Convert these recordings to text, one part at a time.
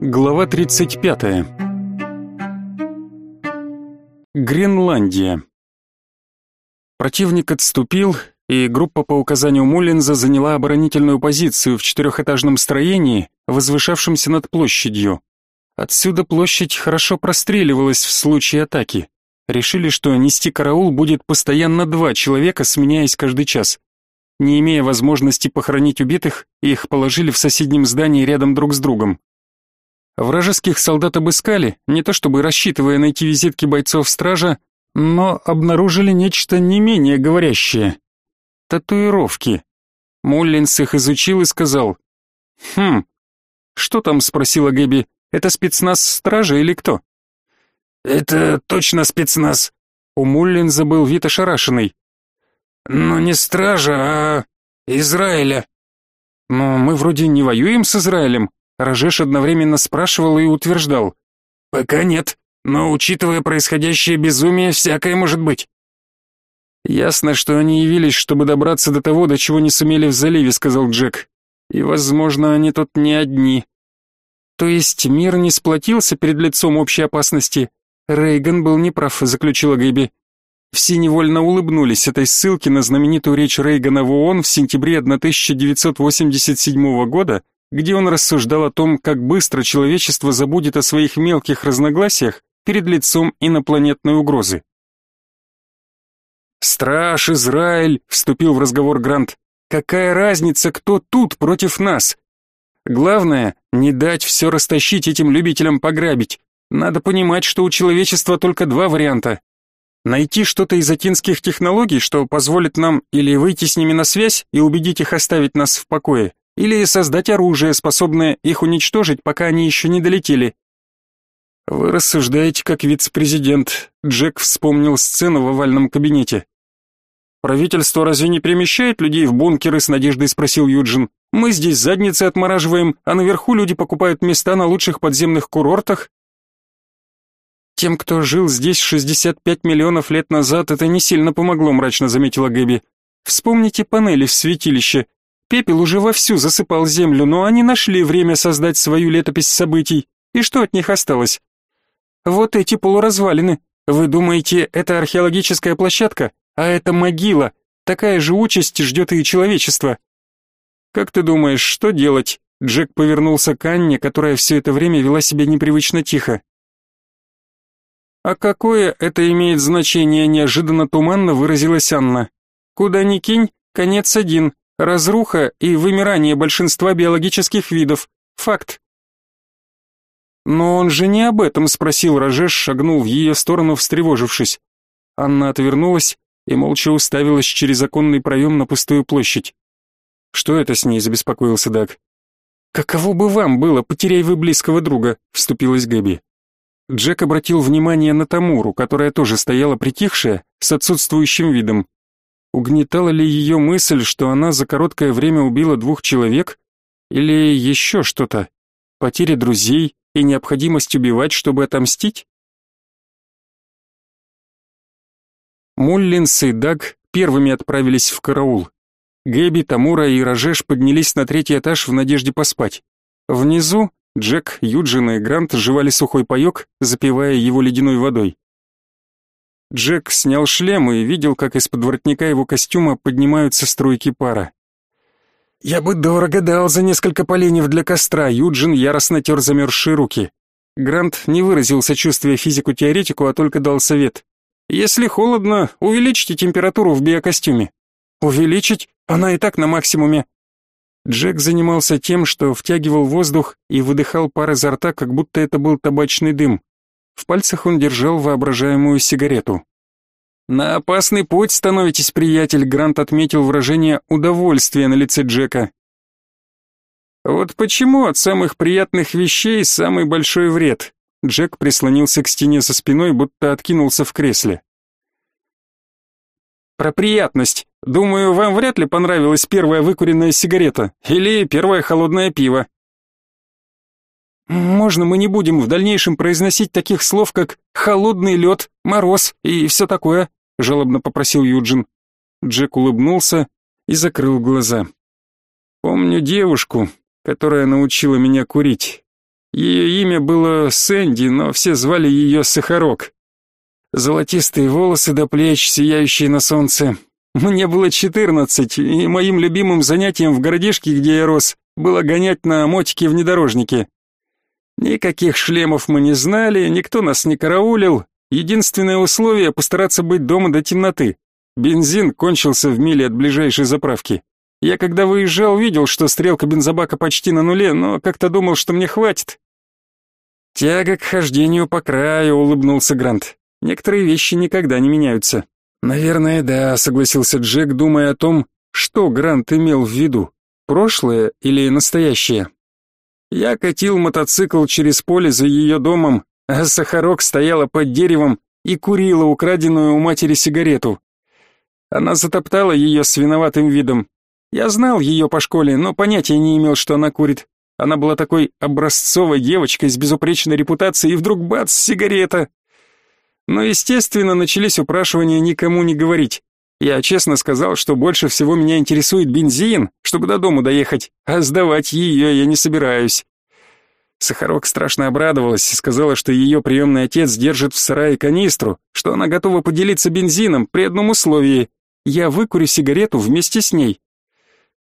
Глава 35. Гренландия. Противник отступил, и группа по указанию Муллинза заняла оборонительную позицию в четырехэтажном строении, возвышавшемся над площадью. Отсюда площадь хорошо простреливалась в случае атаки. Решили, что нести караул будет постоянно два человека, сменяясь каждый час. Не имея возможности похоронить убитых, их положили в соседнем здании рядом друг с другом. Вражеских солдат обыскали, не то чтобы рассчитывая найти визитки бойцов стража, но обнаружили нечто не менее говорящее. Татуировки. Муллинс их изучил и сказал. «Хм, что там?» — спросила Гэби. «Это спецназ стража или кто?» «Это точно спецназ». У Муллинза был вид ошарашенный. «Но не стража, а Израиля». «Но мы вроде не воюем с Израилем», Рожеш одновременно спрашивал и утверждал. «Пока нет, но учитывая происходящее безумие, всякое может быть». «Ясно, что они явились, чтобы добраться до того, до чего не сумели в заливе», — сказал Джек. «И, возможно, они тут не одни». «То есть мир не сплотился перед лицом общей опасности?» Рейган был неправ, заключила Гэби. Все невольно улыбнулись этой ссылке на знаменитую речь Рейгана в ООН в сентябре 1987 года, где он рассуждал о том, как быстро человечество забудет о своих мелких разногласиях перед лицом инопланетной угрозы. «Страж, Израиль!» — вступил в разговор Грант. «Какая разница, кто тут против нас? Главное, не дать все растащить этим любителям пограбить. Надо понимать, что у человечества только два варианта. Найти что-то из атинских технологий, что позволит нам или выйти с ними на связь и убедить их оставить нас в покое, или создать оружие, способное их уничтожить, пока они еще не долетели. Вы рассуждаете как вице-президент. Джек вспомнил сцену в овальном кабинете. Правительство разве не перемещает людей в бункеры с надеждой спросил Юджин. Мы здесь задницы отмораживаем, а наверху люди покупают места на лучших подземных курортах. Тем, кто жил здесь 65 миллионов лет назад, это не сильно помогло, мрачно заметила Гэби. Вспомните панели в святилище. Пепел уже вовсю засыпал землю, но они нашли время создать свою летопись событий. И что от них осталось? Вот эти полуразвалины. Вы думаете, это археологическая площадка? А это могила. Такая же участь ждет и человечество. Как ты думаешь, что делать? Джек повернулся к Анне, которая все это время вела себя непривычно тихо. А какое это имеет значение, неожиданно туманно выразилась Анна. Куда ни кинь, конец один. Разруха и вымирание большинства биологических видов. Факт. Но он же не об этом спросил Рожеш, шагнул в ее сторону, встревожившись. Анна отвернулась и молча уставилась через оконный проем на пустую площадь. Что это с ней, забеспокоился Даг. Каково бы вам было, потеряй вы близкого друга, вступилась Гэби. Джек обратил внимание на Тамуру, которая тоже стояла притихшая, с отсутствующим видом. Угнетала ли ее мысль, что она за короткое время убила двух человек? Или еще что-то? Потеря друзей и необходимость убивать, чтобы отомстить? Муллинс и Даг первыми отправились в караул. Гэби, Тамура и Рожеш поднялись на третий этаж в надежде поспать. Внизу Джек, Юджин и Грант жевали сухой паёк, запивая его ледяной водой. Джек снял шлем и видел, как из-под воротника его костюма поднимаются струйки пара. «Я бы дорого дал за несколько поленьев для костра», Юджин яростно тер замерзшие руки. Грант не выразил сочувствия физику-теоретику, а только дал совет. «Если холодно, увеличьте температуру в биокостюме». «Увеличить? Она и так на максимуме». Джек занимался тем, что втягивал воздух и выдыхал пар изо рта, как будто это был табачный дым. В пальцах он держал воображаемую сигарету. «На опасный путь становитесь, приятель», — Грант отметил выражение удовольствия на лице Джека. «Вот почему от самых приятных вещей самый большой вред?» Джек прислонился к стене со спиной, будто откинулся в кресле. «Про приятность. Думаю, вам вряд ли понравилась первая выкуренная сигарета или первое холодное пиво. Можно мы не будем в дальнейшем произносить таких слов, как «холодный лед», «мороз» и все такое?» — жалобно попросил Юджин. Джек улыбнулся и закрыл глаза. «Помню девушку, которая научила меня курить. Ее имя было Сэнди, но все звали ее Сахарок. Золотистые волосы до плеч, сияющие на солнце. Мне было четырнадцать, и моим любимым занятием в городишке, где я рос, было гонять на мотике-внедорожнике. Никаких шлемов мы не знали, никто нас не караулил. Единственное условие — постараться быть дома до темноты. Бензин кончился в миле от ближайшей заправки. Я когда выезжал, видел, что стрелка бензобака почти на нуле, но как-то думал, что мне хватит. Тяга к хождению по краю, улыбнулся Грант. Некоторые вещи никогда не меняются. Наверное, да, согласился Джек, думая о том, что Грант имел в виду. Прошлое или настоящее? Я катил мотоцикл через поле за ее домом, а Сахарок стояла под деревом и курила украденную у матери сигарету. Она затоптала ее с виноватым видом. Я знал ее по школе, но понятия не имел, что она курит. Она была такой образцовой девочкой с безупречной репутацией, и вдруг бац, сигарета. Но, естественно, начались упрашивания никому не говорить. Я честно сказал, что больше всего меня интересует бензин, чтобы до дому доехать, а сдавать ее я не собираюсь. Сахарок страшно обрадовалась и сказала, что ее приемный отец держит в сарае канистру, что она готова поделиться бензином при одном условии. Я выкурю сигарету вместе с ней.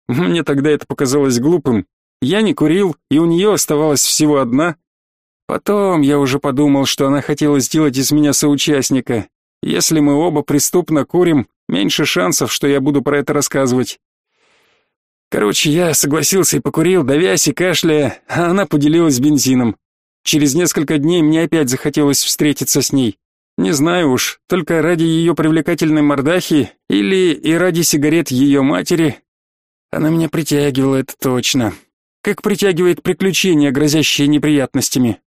Мне тогда это показалось глупым. Я не курил, и у нее оставалась всего одна. Потом я уже подумал, что она хотела сделать из меня соучастника. Если мы оба преступно курим, меньше шансов, что я буду про это рассказывать. Короче, я согласился и покурил, давясь и кашляя, а она поделилась бензином. Через несколько дней мне опять захотелось встретиться с ней. Не знаю уж, только ради ее привлекательной мордахи или и ради сигарет ее матери. Она меня притягивала, это точно. Как притягивает приключения, грозящие неприятностями.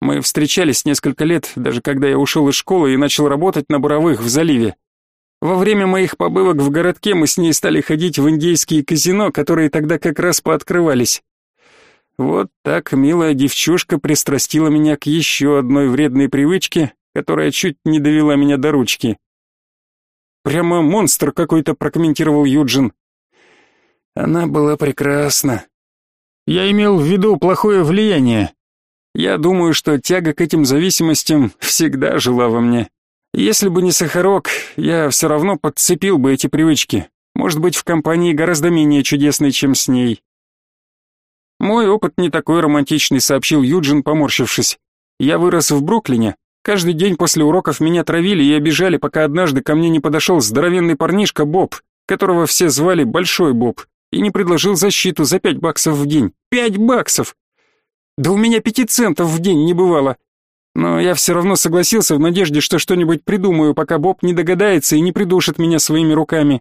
Мы встречались несколько лет, даже когда я ушел из школы и начал работать на буровых в заливе. Во время моих побывок в городке мы с ней стали ходить в индейские казино, которые тогда как раз пооткрывались. Вот так милая девчушка пристрастила меня к еще одной вредной привычке, которая чуть не довела меня до ручки. Прямо монстр какой-то прокомментировал Юджин. Она была прекрасна. Я имел в виду плохое влияние. Я думаю, что тяга к этим зависимостям всегда жила во мне. Если бы не Сахарок, я все равно подцепил бы эти привычки. Может быть, в компании гораздо менее чудесной, чем с ней. Мой опыт не такой романтичный, сообщил Юджин, поморщившись. Я вырос в Бруклине. Каждый день после уроков меня травили и обижали, пока однажды ко мне не подошел здоровенный парнишка Боб, которого все звали Большой Боб, и не предложил защиту за пять баксов в день. Пять баксов! Да у меня пяти центов в день не бывало. Но я все равно согласился в надежде, что что-нибудь придумаю, пока Боб не догадается и не придушит меня своими руками.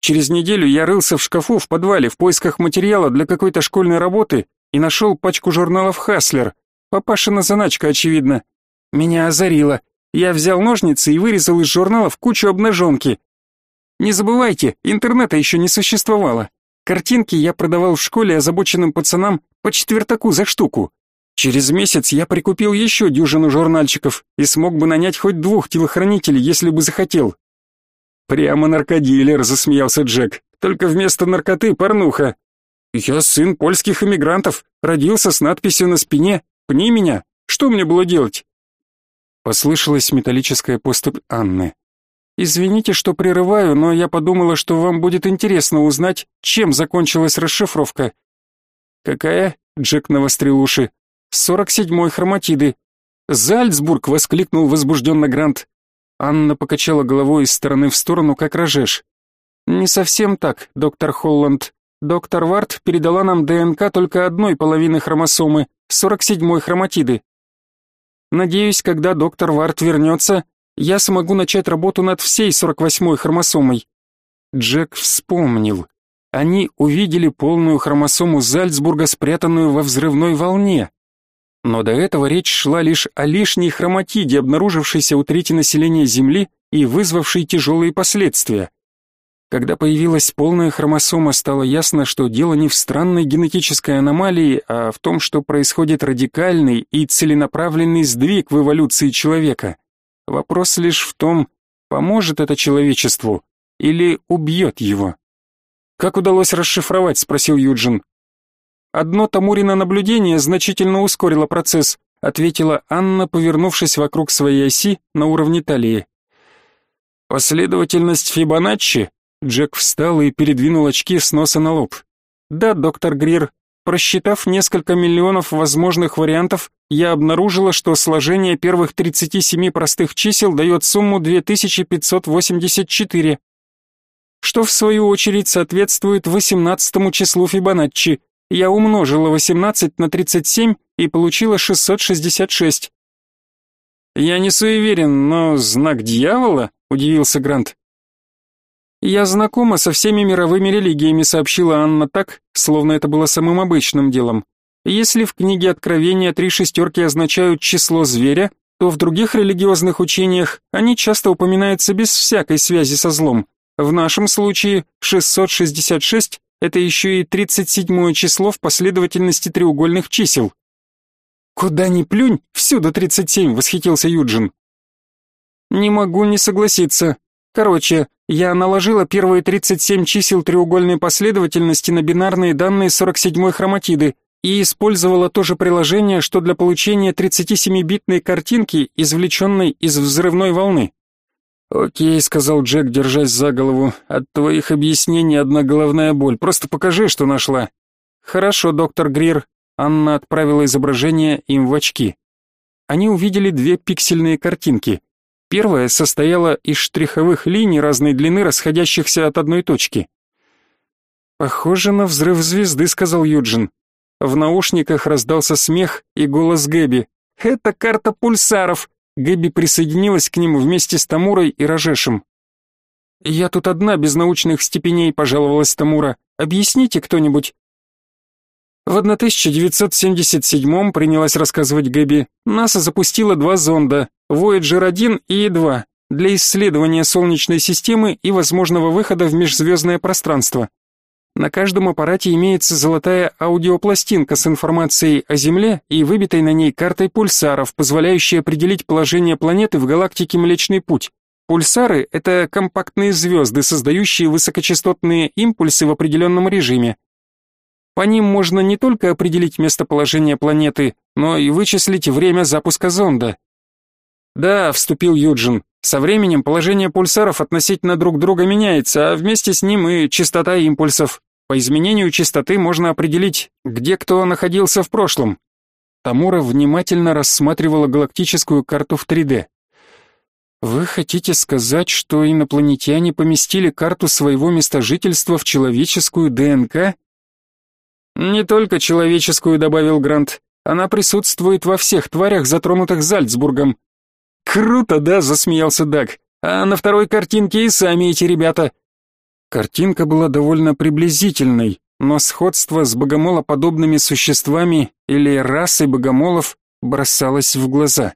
Через неделю я рылся в шкафу в подвале в поисках материала для какой-то школьной работы и нашел пачку журналов «Хаслер». Папашина заначка, очевидно. Меня озарило. Я взял ножницы и вырезал из журналов кучу обнаженки. Не забывайте, интернета еще не существовало. Картинки я продавал в школе озабоченным пацанам по четвертаку за штуку. Через месяц я прикупил еще дюжину журнальчиков и смог бы нанять хоть двух телохранителей, если бы захотел. Прямо наркодилер, засмеялся Джек. Только вместо наркоты порнуха. Я сын польских эмигрантов, родился с надписью на спине «Пни меня». Что мне было делать? Послышалась металлическая поступь Анны. Извините, что прерываю, но я подумала, что вам будет интересно узнать, чем закончилась расшифровка. Какая? Джек навострил уши. Сорок седьмой хроматиды. Зальцбург, воскликнул возбужденно Грант. Анна покачала головой из стороны в сторону, как рожеш. Не совсем так, доктор Холланд. Доктор Варт передала нам ДНК только одной половины хромосомы, сорок седьмой хроматиды. Надеюсь, когда доктор Варт вернется, я смогу начать работу над всей сорок восьмой хромосомой. Джек вспомнил. Они увидели полную хромосому Зальцбурга, спрятанную во взрывной волне. Но до этого речь шла лишь о лишней хроматиде, обнаружившейся у трети населения Земли и вызвавшей тяжелые последствия. Когда появилась полная хромосома, стало ясно, что дело не в странной генетической аномалии, а в том, что происходит радикальный и целенаправленный сдвиг в эволюции человека. Вопрос лишь в том, поможет это человечеству или убьет его. «Как удалось расшифровать?» — спросил Юджин. Одно Тамурино наблюдение значительно ускорило процесс, ответила Анна, повернувшись вокруг своей оси на уровне талии. Последовательность Фибоначчи? Джек встал и передвинул очки с носа на лоб. Да, доктор Грир, просчитав несколько миллионов возможных вариантов, я обнаружила, что сложение первых 37 простых чисел дает сумму 2584, что в свою очередь соответствует 18 числу Фибоначчи. Я умножила 18 на 37 и получила 666. Я не суеверен, но знак дьявола, удивился Грант. Я знакома со всеми мировыми религиями, сообщила Анна так, словно это было самым обычным делом. Если в книге Откровения три шестерки означают число зверя, то в других религиозных учениях они часто упоминаются без всякой связи со злом. В нашем случае 666 это еще и 37 число в последовательности треугольных чисел. Куда ни плюнь, всюду 37, восхитился Юджин. Не могу не согласиться. Короче, я наложила первые 37 чисел треугольной последовательности на бинарные данные 47-й хроматиды и использовала то же приложение, что для получения 37-битной картинки, извлеченной из взрывной волны. «Окей», — сказал Джек, держась за голову, — «от твоих объяснений одна головная боль. Просто покажи, что нашла». «Хорошо, доктор Грир». Анна отправила изображение им в очки. Они увидели две пиксельные картинки. Первая состояла из штриховых линий разной длины, расходящихся от одной точки. «Похоже на взрыв звезды», — сказал Юджин. В наушниках раздался смех и голос Гэби. «Это карта пульсаров. Гэби присоединилась к ним вместе с Тамурой и Рожешем. «Я тут одна, без научных степеней», — пожаловалась Тамура. «Объясните кто-нибудь». В 1977-м, принялась рассказывать Гэби, НАСА запустила два зонда, Voyager 1 и 2, для исследования Солнечной системы и возможного выхода в межзвездное пространство. На каждом аппарате имеется золотая аудиопластинка с информацией о Земле и выбитой на ней картой пульсаров, позволяющей определить положение планеты в галактике Млечный Путь. Пульсары — это компактные звезды, создающие высокочастотные импульсы в определенном режиме. По ним можно не только определить местоположение планеты, но и вычислить время запуска зонда. «Да», — вступил Юджин, — «со временем положение пульсаров относительно друг друга меняется, а вместе с ним и частота импульсов. По изменению частоты можно определить, где кто находился в прошлом». Тамура внимательно рассматривала галактическую карту в 3D. «Вы хотите сказать, что инопланетяне поместили карту своего местожительства в человеческую ДНК?» «Не только человеческую», — добавил Грант. «Она присутствует во всех тварях, затронутых Зальцбургом, «Круто, да?» — засмеялся Даг. «А на второй картинке и сами эти ребята». Картинка была довольно приблизительной, но сходство с богомолоподобными существами или расой богомолов бросалось в глаза.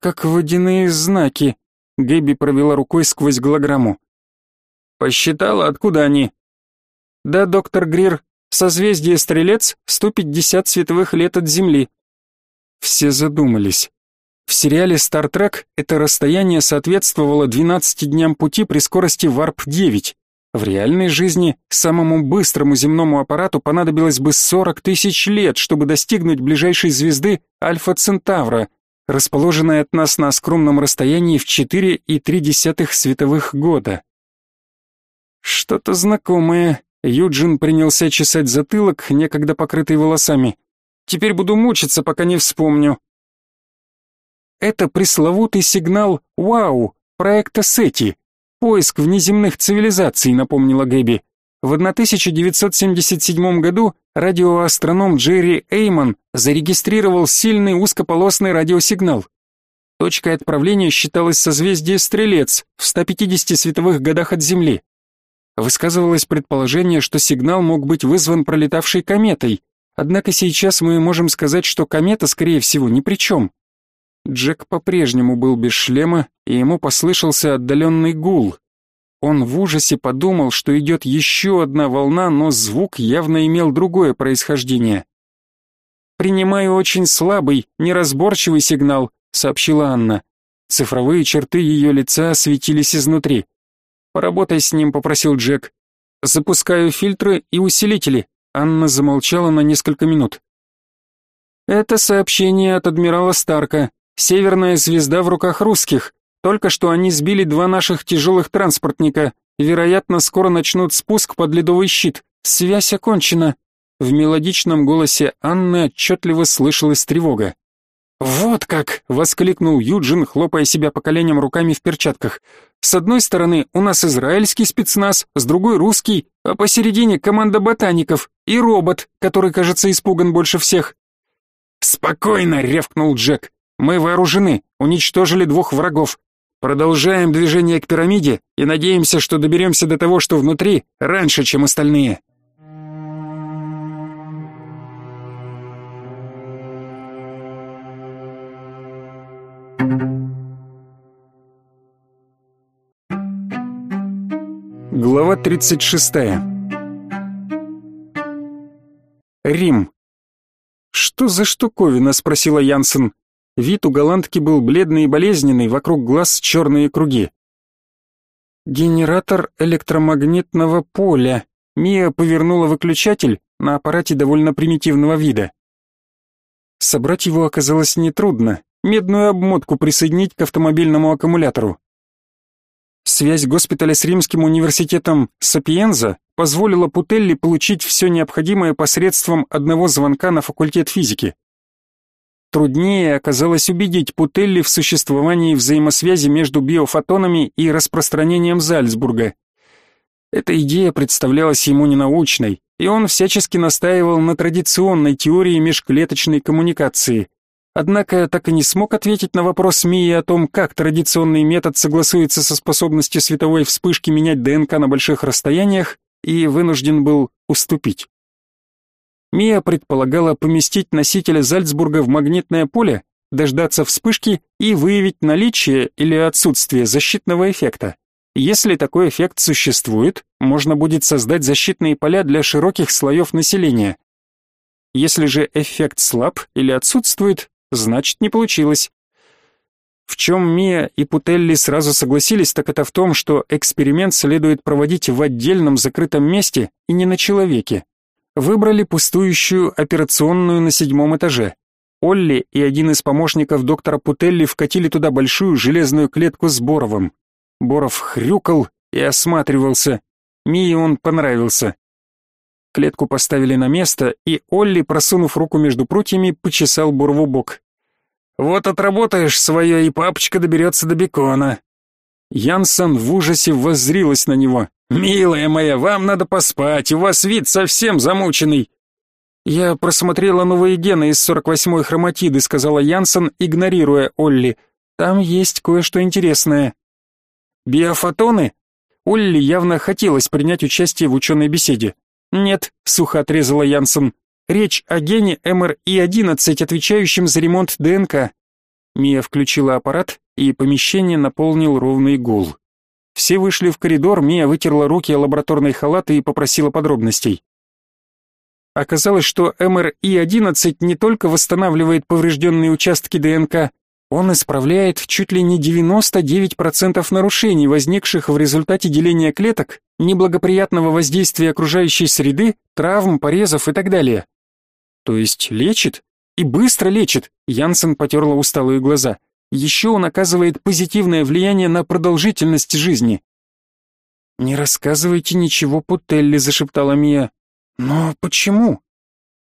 «Как водяные знаки», — Гэби провела рукой сквозь голограмму. «Посчитала, откуда они?» «Да, доктор Грир, созвездие Стрелец, 150 световых лет от Земли». Все задумались. В сериале Star Trek это расстояние соответствовало 12 дням пути при скорости Warp-9. В реальной жизни самому быстрому земному аппарату понадобилось бы 40 тысяч лет, чтобы достигнуть ближайшей звезды Альфа Центавра, расположенной от нас на скромном расстоянии в 4,3 световых года. Что-то знакомое. Юджин принялся чесать затылок, некогда покрытый волосами. Теперь буду мучиться, пока не вспомню. Это пресловутый сигнал «Вау» проекта SETI, поиск внеземных цивилизаций, напомнила Гэби. В 1977 году радиоастроном Джерри Эйман зарегистрировал сильный узкополосный радиосигнал. Точкой отправления считалось созвездие Стрелец в 150 световых годах от Земли. Высказывалось предположение, что сигнал мог быть вызван пролетавшей кометой, однако сейчас мы можем сказать, что комета, скорее всего, ни при чем. Джек по-прежнему был без шлема, и ему послышался отдаленный гул. Он в ужасе подумал, что идет еще одна волна, но звук явно имел другое происхождение. «Принимаю очень слабый, неразборчивый сигнал», — сообщила Анна. Цифровые черты ее лица светились изнутри. «Поработай с ним», — попросил Джек. «Запускаю фильтры и усилители. Анна замолчала на несколько минут. Это сообщение от адмирала Старка. Северная звезда в руках русских. Только что они сбили два наших тяжелых транспортника. Вероятно, скоро начнут спуск под ледовый щит. Связь окончена. В мелодичном голосе Анны отчетливо слышалась тревога. «Вот как!» — воскликнул Юджин, хлопая себя по коленям руками в перчатках. «С одной стороны у нас израильский спецназ, с другой русский, а посередине команда ботаников и робот, который, кажется, испуган больше всех. «Спокойно!» — рявкнул Джек. «Мы вооружены, уничтожили двух врагов. Продолжаем движение к пирамиде и надеемся, что доберемся до того, что внутри, раньше, чем остальные». Глава 36. Рим. «Что за штуковина?» — спросила Янсен. Вид у голландки был бледный и болезненный, вокруг глаз черные круги. «Генератор электромагнитного поля». Мия повернула выключатель на аппарате довольно примитивного вида. Собрать его оказалось нетрудно. Медную обмотку присоединить к автомобильному аккумулятору. Связь госпиталя с Римским университетом Сапиенза позволила Путелли получить все необходимое посредством одного звонка на факультет физики. Труднее оказалось убедить Путелли в существовании взаимосвязи между биофотонами и распространением Зальцбурга. Эта идея представлялась ему ненаучной, и он всячески настаивал на традиционной теории межклеточной коммуникации, Однако так и не смог ответить на вопрос Мии о том, как традиционный метод согласуется со способностью световой вспышки менять ДНК на больших расстояниях, и вынужден был уступить. Мия предполагала поместить носителя Зальцбурга в магнитное поле, дождаться вспышки и выявить наличие или отсутствие защитного эффекта. Если такой эффект существует, можно будет создать защитные поля для широких слоев населения. Если же эффект слаб или отсутствует, Значит, не получилось. В чем Мия и Путелли сразу согласились, так это в том, что эксперимент следует проводить в отдельном закрытом месте и не на человеке. Выбрали пустующую операционную на седьмом этаже. Олли и один из помощников доктора Путелли вкатили туда большую железную клетку с Боровым. Боров хрюкал и осматривался. Мии он понравился. Клетку поставили на место, и Олли, просунув руку между прутьями, почесал Борову бок. Вот отработаешь свое, и папочка доберется до бекона. Янсен в ужасе воззрилась на него. «Милая моя, вам надо поспать, у вас вид совсем замученный». «Я просмотрела новые гены из 48-й хроматиды», сказала Янсен, игнорируя Олли. «Там есть кое-что интересное». «Биофотоны?» Олли явно хотелось принять участие в ученой беседе. «Нет», — сухо отрезала Янсен. Речь о гене МРИ-11, отвечающем за ремонт ДНК. Мия включила аппарат, и помещение наполнил ровный гул. Все вышли в коридор, Мия вытерла руки о лабораторный халат и попросила подробностей. Оказалось, что МРИ-11 не только восстанавливает поврежденные участки ДНК, он исправляет чуть ли не 99% нарушений, возникших в результате деления клеток, неблагоприятного воздействия окружающей среды, травм, порезов и так далее. То есть лечит? И быстро лечит. Янсен потерла усталые глаза. Еще он оказывает позитивное влияние на продолжительность жизни. «Не рассказывайте ничего Путелли», — зашептала Мия. «Но почему?»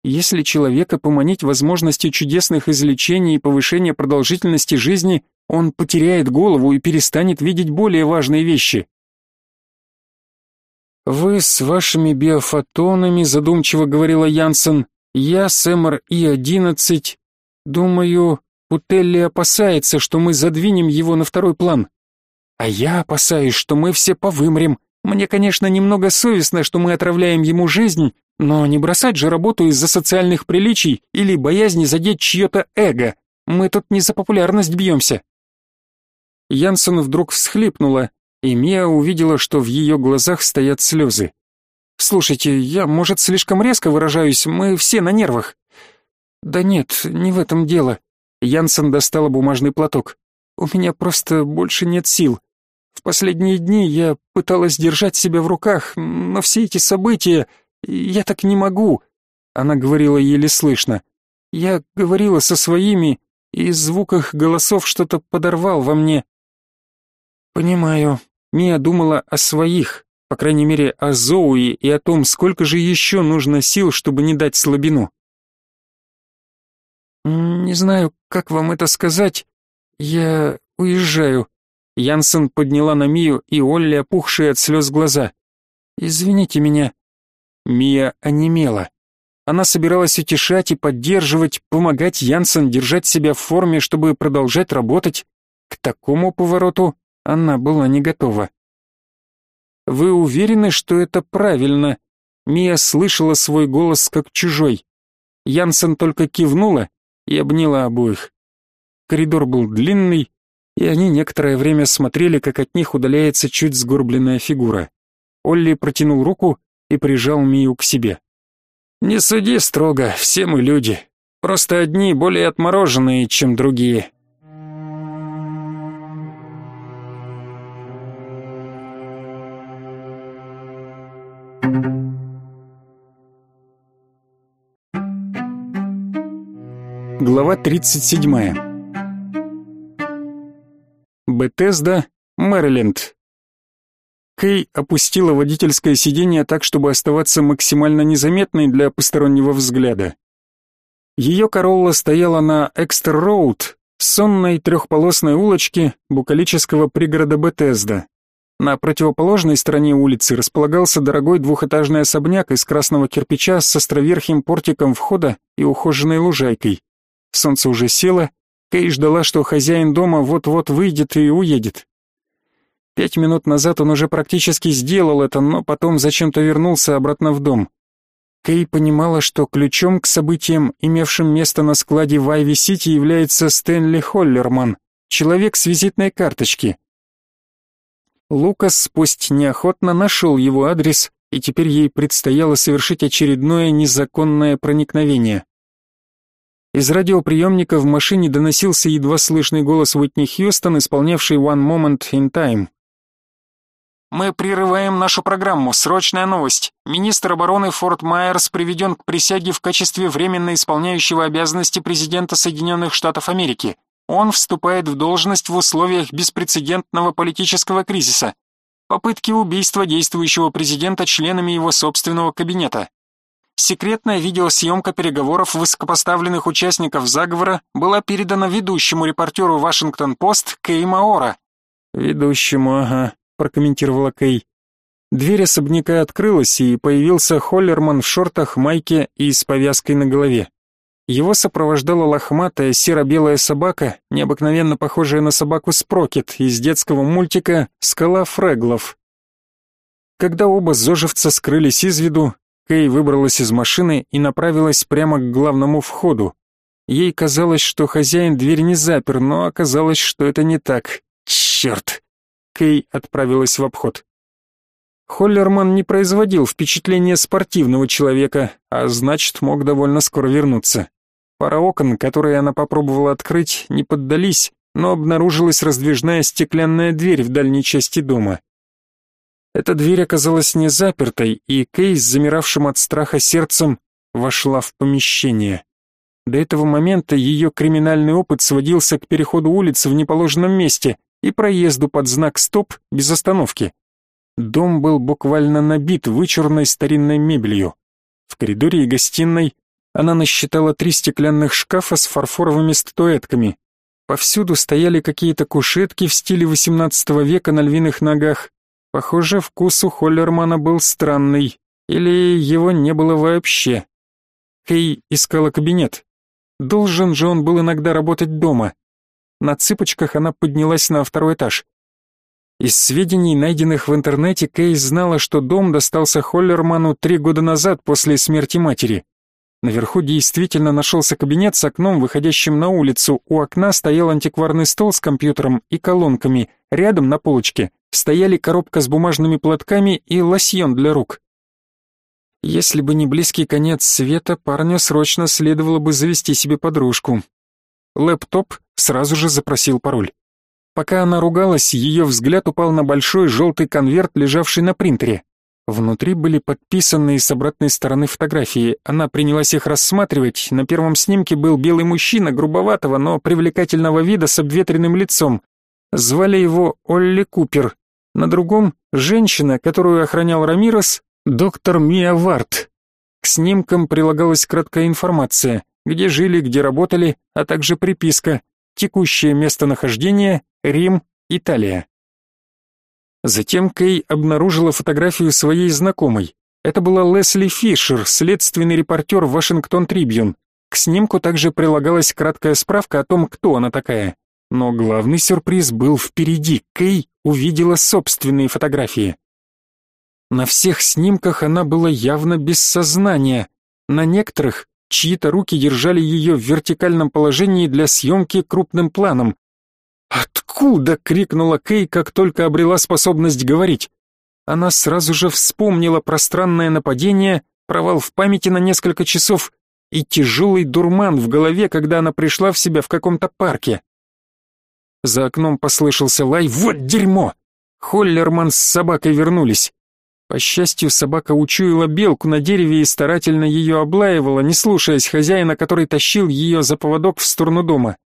Если человека поманить возможностью чудесных излечений и повышения продолжительности жизни, он потеряет голову и перестанет видеть более важные вещи. «Вы с вашими биофотонами», — задумчиво говорила Янсен, я с МРИ-11. Думаю, Путелли опасается, что мы задвинем его на второй план. А я опасаюсь, что мы все повымрем. Мне, конечно, немного совестно, что мы отравляем ему жизнь, но не бросать же работу из-за социальных приличий или боязни задеть чье-то эго. Мы тут не за популярность бьемся. Янсен вдруг всхлипнула, и Мия увидела, что в ее глазах стоят слезы. Слушайте, я, может, слишком резко выражаюсь, мы все на нервах. Да нет, не в этом дело. Янсен достала бумажный платок. У меня просто больше нет сил. В последние дни я пыталась держать себя в руках, но все эти события, Я так не могу!» Она говорила еле слышно. «Я говорила со своими, и звук их голосов что-то подорвал во мне». «Понимаю». Мия думала о своих, по крайней мере, о Зоуи и о том, сколько же еще нужно сил, чтобы не дать слабину. «Не знаю, как вам это сказать. Я уезжаю». Янсен подняла на Мию и Олли опухшие от слез глаза. «Извините меня». Мия онемела. Она собиралась утешать и поддерживать, помогать Янсен держать себя в форме, чтобы продолжать работать. К такому повороту она была не готова. «Вы уверены, что это правильно?» Мия слышала свой голос как чужой. Янсен только кивнула и обняла обоих. Коридор был длинный, и они некоторое время смотрели, как от них удаляется чуть сгорбленная фигура. Олли протянул руку и прижал Мию к себе. «Не суди строго, все мы люди. Просто одни более отмороженные, чем другие». Глава 37. Бетезда, Мэриленд. Кей опустила водительское сиденье так, чтобы оставаться максимально незаметной для постороннего взгляда. Ее Королла стояла на Экстер-Роуд, сонной трехполосной улочке букалического пригорода Бетезда. На противоположной стороне улицы располагался дорогой двухэтажный особняк из красного кирпича с островерхим портиком входа и ухоженной лужайкой. Солнце уже село, Кей ждала, что хозяин дома вот-вот выйдет и уедет. Пять минут назад он уже практически сделал это, но потом зачем-то вернулся обратно в дом. Кей понимала, что ключом к событиям, имевшим место на складе в Айви-Сити, является Стэнли Холлерман, человек с визитной карточки. Лукас пусть неохотно нашел его адрес, и теперь ей предстояло совершить очередное незаконное проникновение. Из радиоприемника в машине доносился едва слышный голос Уитни Хьюстон, исполнявший «One Moment in Time». «Мы прерываем нашу программу. Срочная новость. Министр обороны Форт Майерс приведен к присяге в качестве временно исполняющего обязанности президента Соединенных Штатов Америки. Он вступает в должность в условиях беспрецедентного политического кризиса. Попытки убийства действующего президента членами его собственного кабинета. Секретная видеосъемка переговоров высокопоставленных участников заговора была передана ведущему репортеру Вашингтон-Пост Кей Маора. «Ведущему, ага», — прокомментировала Кей. Дверь особняка открылась, и появился Холлерман в шортах, майке и с повязкой на голове. Его сопровождала лохматая серо-белая собака, необыкновенно похожая на собаку Спрокет из детского мультика «Скала Фреглов». Когда оба зожевца скрылись из виду, Кей выбралась из машины и направилась прямо к главному входу. Ей казалось, что хозяин дверь не запер, но оказалось, что это не так. Черт! Кей отправилась в обход. Холлерман не производил впечатления спортивного человека, а значит, мог довольно скоро вернуться. Пара окон, которые она попробовала открыть, не поддались, но обнаружилась раздвижная стеклянная дверь в дальней части дома. Эта дверь оказалась не запертой, и Кейс, замиравшим от страха сердцем, вошла в помещение. До этого момента ее криминальный опыт сводился к переходу улицы в неположенном месте и проезду под знак «Стоп» без остановки. Дом был буквально набит вычурной старинной мебелью. В коридоре и гостиной она насчитала три стеклянных шкафа с фарфоровыми статуэтками. Повсюду стояли какие-то кушетки в стиле XVIII века на львиных ногах, Похоже, вкус у Холлермана был странный, или его не было вообще. Кей искала кабинет. Должен же он был иногда работать дома. На цыпочках она поднялась на второй этаж. Из сведений, найденных в интернете, Кей знала, что дом достался Холлерману три года назад после смерти матери. Наверху действительно нашелся кабинет с окном, выходящим на улицу. У окна стоял антикварный стол с компьютером и колонками. Рядом на полочке стояли коробка с бумажными платками и лосьон для рук. Если бы не близкий конец света, парню срочно следовало бы завести себе подружку. Лэптоп сразу же запросил пароль. Пока она ругалась, ее взгляд упал на большой желтый конверт, лежавший на принтере. Внутри были подписанные с обратной стороны фотографии. Она принялась их рассматривать. На первом снимке был белый мужчина, грубоватого, но привлекательного вида с обветренным лицом. Звали его Олли Купер. На другом — женщина, которую охранял Рамирос, доктор Мия Варт. К снимкам прилагалась краткая информация, где жили, где работали, а также приписка, текущее местонахождение, Рим, Италия. Затем Кей обнаружила фотографию своей знакомой. Это была Лесли Фишер, следственный репортер Вашингтон Трибьюн. К снимку также прилагалась краткая справка о том, кто она такая. Но главный сюрприз был впереди. Кей увидела собственные фотографии. На всех снимках она была явно без сознания. На некоторых чьи-то руки держали ее в вертикальном положении для съемки крупным планом. «Откуда?» — крикнула Кей, как только обрела способность говорить. Она сразу же вспомнила про странное нападение, провал в памяти на несколько часов и тяжелый дурман в голове, когда она пришла в себя в каком-то парке. За окном послышался лай «Вот дерьмо!» Холлерман с собакой вернулись. По счастью, собака учуяла белку на дереве и старательно ее облаивала, не слушаясь хозяина, который тащил ее за поводок в сторону дома.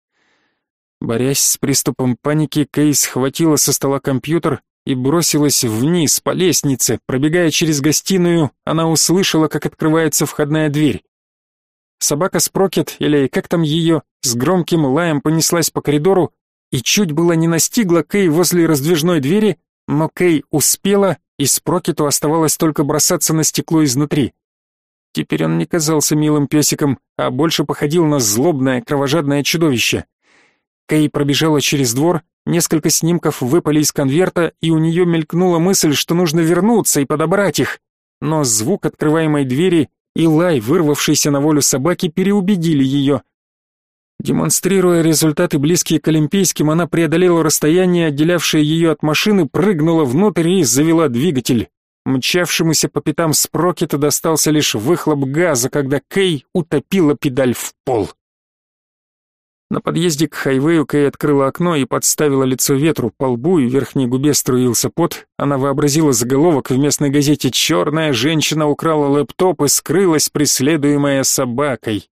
Борясь с приступом паники, Кейс схватила со стола компьютер и бросилась вниз по лестнице. Пробегая через гостиную, она услышала, как открывается входная дверь. Собака Спрокет, или как там ее, с громким лаем понеслась по коридору и чуть было не настигла Кей возле раздвижной двери, но Кей успела, и Спрокету оставалось только бросаться на стекло изнутри. Теперь он не казался милым песиком, а больше походил на злобное, кровожадное чудовище. Кей пробежала через двор, несколько снимков выпали из конверта, и у нее мелькнула мысль, что нужно вернуться и подобрать их. Но звук открываемой двери и лай, вырвавшийся на волю собаки, переубедили ее. Демонстрируя результаты близкие к олимпийским, она преодолела расстояние, отделявшее ее от машины, прыгнула внутрь и завела двигатель. Мчавшемуся по пятам Спрокета достался лишь выхлоп газа, когда Кей утопила педаль в пол. На подъезде к хайвею Кэй открыла окно и подставила лицо ветру, по лбу и верхней губе струился пот. Она вообразила заголовок в местной газете «Черная женщина украла лэптоп и скрылась, преследуемая собакой».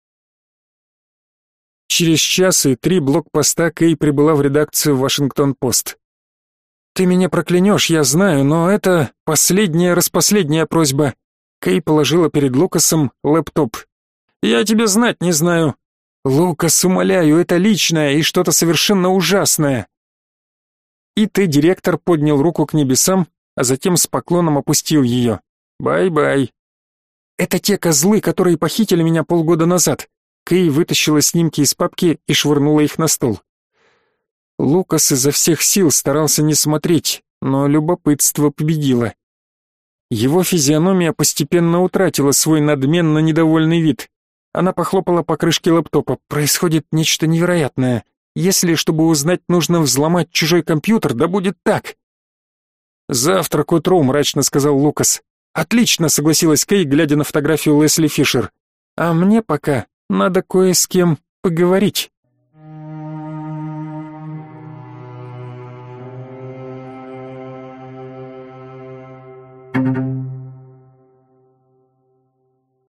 Через час и три блокпоста Кэй прибыла в редакцию «Вашингтон-Пост». «Ты меня проклянешь, я знаю, но это последняя-распоследняя просьба». Кэй положила перед Лукасом лэптоп. «Я тебя знать не знаю. Лукас, умоляю, это личное и что-то совершенно ужасное. И ты, директор, поднял руку к небесам, а затем с поклоном опустил ее. Bye-bye. Это те козлы, которые похитили меня полгода назад. Кей вытащила снимки из папки и швырнула их на стол. Лукас изо всех сил старался не смотреть, но любопытство победило. Его физиономия постепенно утратила свой надменно недовольный вид. Она похлопала по крышке лэптопа. Происходит нечто невероятное. Если, чтобы узнать, нужно взломать чужой компьютер, да будет так. Завтра к утру, мрачно сказал Лукас. Отлично, согласилась Кей, глядя на фотографию Лесли Фишер. А мне пока надо кое с кем поговорить.